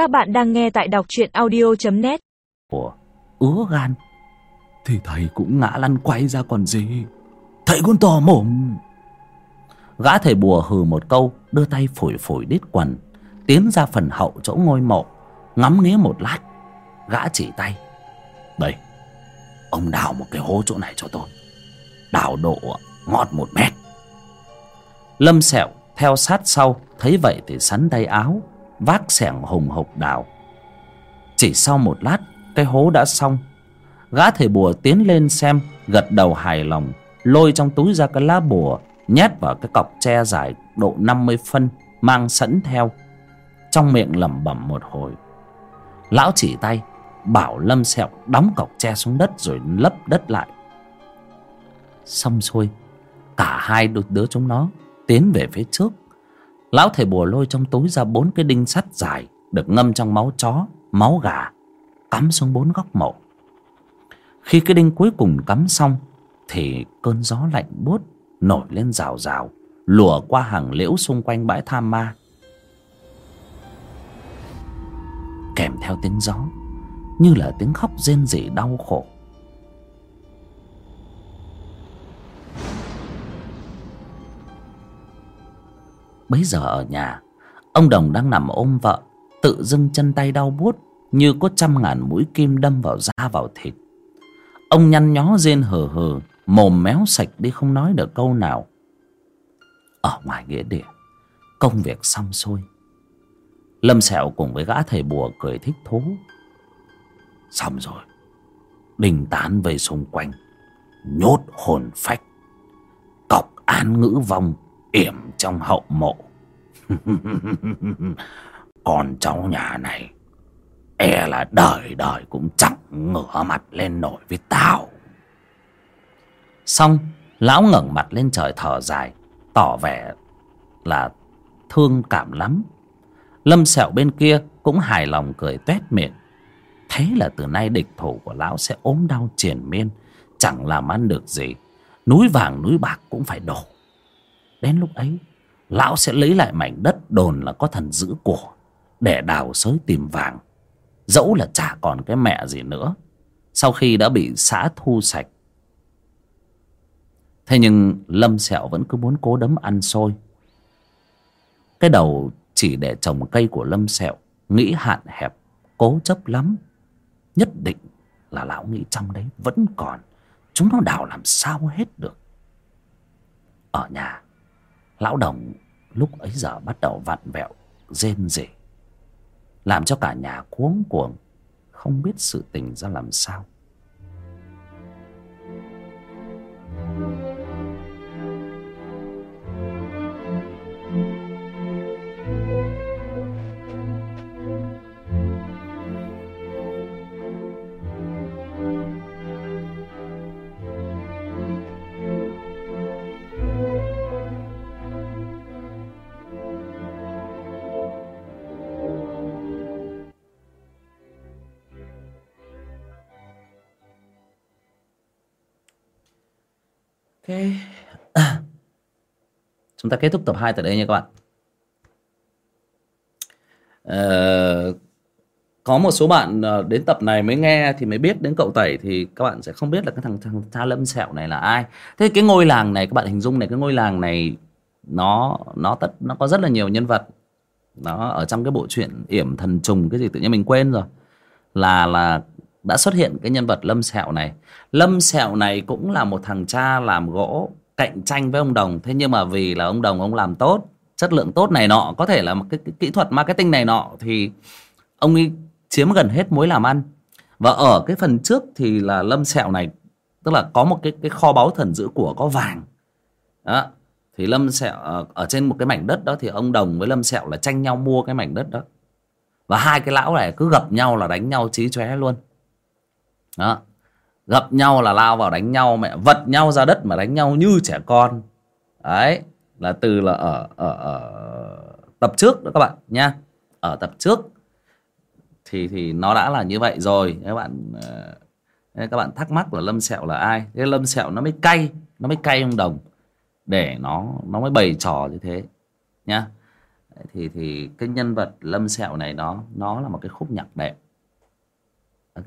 Các bạn đang nghe tại đọc truyện audio.net ủa ứa gan. Thì thầy cũng ngã lăn quay ra còn gì. Thầy con tò mồm. Gã thầy bùa hừ một câu, đưa tay phổi phổi đít quần, tiến ra phần hậu chỗ ngôi mộ, ngắm nghía một lát. Gã chỉ tay. Đây, ông đào một cái hố chỗ này cho tôi. Đào độ ngọt một mét. Lâm sẹo theo sát sau, thấy vậy thì sắn tay áo vác xẻng hùng hục đào. Chỉ sau một lát cái hố đã xong. Gã thầy bùa tiến lên xem gật đầu hài lòng lôi trong túi ra cái lá bùa nhét vào cái cọc tre dài độ năm mươi phân mang sẵn theo. Trong miệng lẩm bẩm một hồi. Lão chỉ tay bảo lâm sẹo đóng cọc tre xuống đất rồi lấp đất lại. Xong xuôi cả hai đứa, đứa chúng nó tiến về phía trước lão thầy bùa lôi trong túi ra bốn cái đinh sắt dài, được ngâm trong máu chó, máu gà, cắm xuống bốn góc mộ. Khi cái đinh cuối cùng cắm xong, thì cơn gió lạnh buốt nổi lên rào rào, lùa qua hàng liễu xung quanh bãi tham ma. Kèm theo tiếng gió, như là tiếng khóc rên rỉ đau khổ. Bấy giờ ở nhà, ông đồng đang nằm ôm vợ, tự dưng chân tay đau buốt như có trăm ngàn mũi kim đâm vào da vào thịt. Ông nhăn nhó rên hờ hờ, mồm méo sạch đi không nói được câu nào. Ở ngoài nghĩa địa, công việc xong xuôi. Lâm sẹo cùng với gã thầy bùa cười thích thú. Xong rồi, đình tán về xung quanh, nhốt hồn phách, cọc án ngữ vong, yểm trong hậu mộ. Còn cháu nhà này e là đời đời cũng chẳng ngửa mặt lên nổi với tao. Xong, lão ngẩng mặt lên trời thở dài, tỏ vẻ là thương cảm lắm. Lâm sẹo bên kia cũng hài lòng cười tuét miệng. Thế là từ nay địch thủ của lão sẽ ốm đau triền miên, chẳng làm ăn được gì. Núi vàng núi bạc cũng phải đổ. Đến lúc ấy lão sẽ lấy lại mảnh đất đồn là có thần giữ của, để đào sới tìm vàng. Dẫu là chả còn cái mẹ gì nữa, sau khi đã bị xã thu sạch. Thế nhưng lâm sẹo vẫn cứ muốn cố đấm ăn xôi. Cái đầu chỉ để trồng cây của lâm sẹo, nghĩ hạn hẹp, cố chấp lắm. Nhất định là lão nghĩ trong đấy vẫn còn, chúng nó đào làm sao hết được. Ở nhà lão đồng lúc ấy giờ bắt đầu vặn vẹo, rên rỉ, làm cho cả nhà cuống cuồng, không biết sự tình ra làm sao. Ok. Chúng ta kết thúc tập 2 tại đây nha các bạn. Ờ, có một số bạn ờ, đến tập này mới nghe thì mới biết đến cậu Tẩy thì các bạn sẽ không biết là cái thằng thằng Tha Lâm Sẹo này là ai. Thế cái ngôi làng này các bạn hình dung này cái ngôi làng này nó nó tất nó có rất là nhiều nhân vật. Nó ở trong cái bộ truyện Yểm Thần Trùng cái gì tự nhiên mình quên rồi. Là là đã xuất hiện cái nhân vật lâm sẹo này. Lâm sẹo này cũng là một thằng cha làm gỗ cạnh tranh với ông đồng. Thế nhưng mà vì là ông đồng ông làm tốt chất lượng tốt này nọ có thể là một cái, cái kỹ thuật marketing này nọ thì ông ấy chiếm gần hết mối làm ăn. Và ở cái phần trước thì là lâm sẹo này tức là có một cái cái kho báu thần giữ của có vàng. Đó thì lâm sẹo ở, ở trên một cái mảnh đất đó thì ông đồng với lâm sẹo là tranh nhau mua cái mảnh đất đó. Và hai cái lão này cứ gặp nhau là đánh nhau chí chóe luôn đó. Gặp nhau là lao vào đánh nhau, mẹ vật nhau ra đất mà đánh nhau như trẻ con. Đấy, là từ là ở ở ở tập trước đó các bạn nha. Ở tập trước. Thì thì nó đã là như vậy rồi. Các bạn ờ, các bạn thắc mắc là lâm sẹo là ai? Cái lâm sẹo nó mới cay, nó mới cay ông đồng để nó nó mới bày trò như thế nhá thì thì cái nhân vật lâm sẹo này nó nó là một cái khúc nhạc đẹp. Ok?